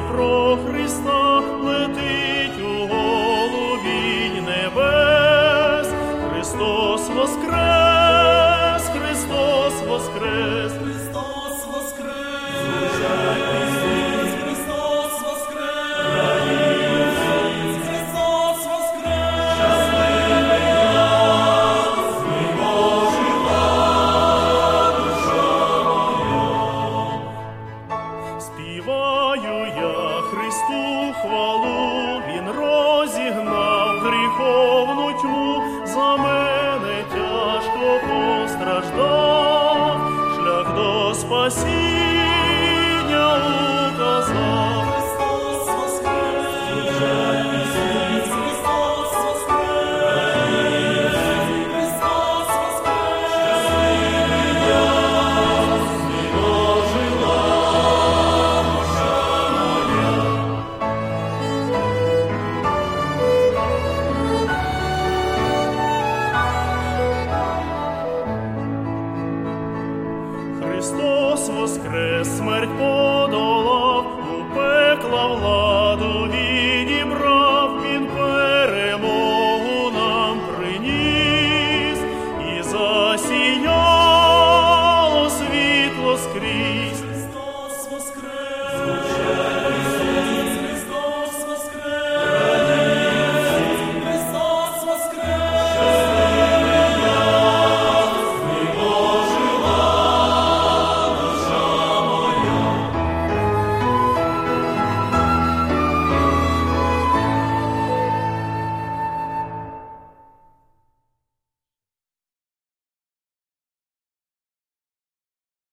Про Христа летить у голубінь небес. Христос воскрес, співаю я Христу хвалу, Він розігнав гріховну тьму, за мене тяжко постраждав, шлях до спасіння. Христос воскрес смерть подолав, у пекла владу відібрав, Він перемогу нам приніс і засів.